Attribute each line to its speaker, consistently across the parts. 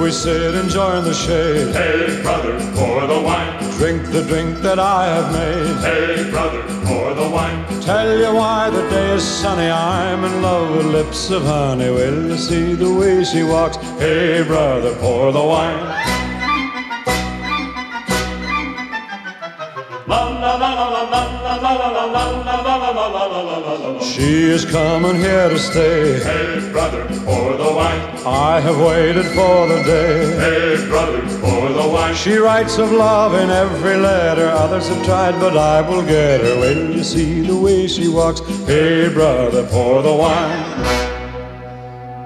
Speaker 1: we sit enjoying the shade.
Speaker 2: Hey, brother, pour the wine.
Speaker 1: Drink the drink that I have made.
Speaker 2: Hey, brother, pour the wine.
Speaker 1: Tell you why the day is sunny. I'm in love with lips of honey. Will you see the way she walks? Hey, brother, pour the wine. She is coming here to stay.
Speaker 2: Hey, brother, pour the wine.
Speaker 1: I have waited for the day.
Speaker 2: Hey, brother, pour the wine.
Speaker 1: She writes of love in every letter. Others have tried, but I will get her. When you see the way she walks, hey brother, pour the wine.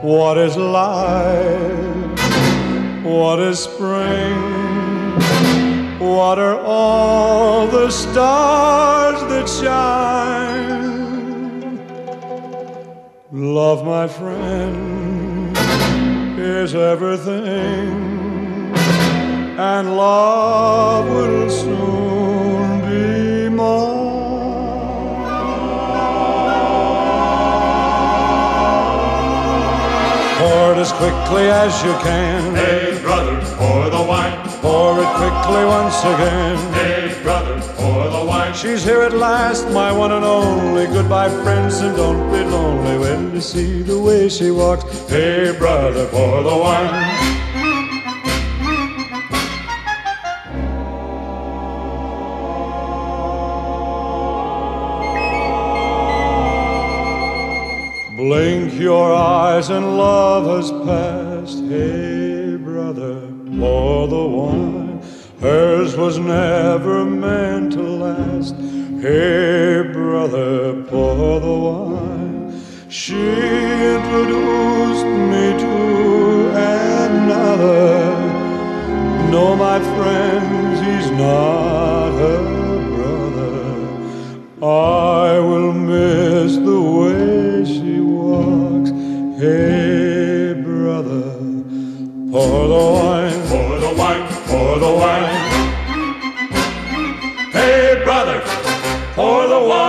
Speaker 1: What is life? What is spring? What are all the stars that shine? Love, my friend, is everything, and love will soon be mine. Pour it as quickly as you can.
Speaker 2: Hey, brother, pour the wine.
Speaker 1: Pour it quickly once again.
Speaker 2: Hey,
Speaker 1: She's here at last, my one and only. Goodbye, friends, and don't be lonely when you see the way she walks. Hey, brother, pour the wine. Blink your eyes and love has passed. Hey, brother, pour the wine. Hers was never meant to last. Hey, brother, pour the wine. She introduced me to another. No, my friends, he's not her brother. I will miss the way she walks. Hey, brother, pour the wine.
Speaker 2: The wine. Hey, brother, pour the wine.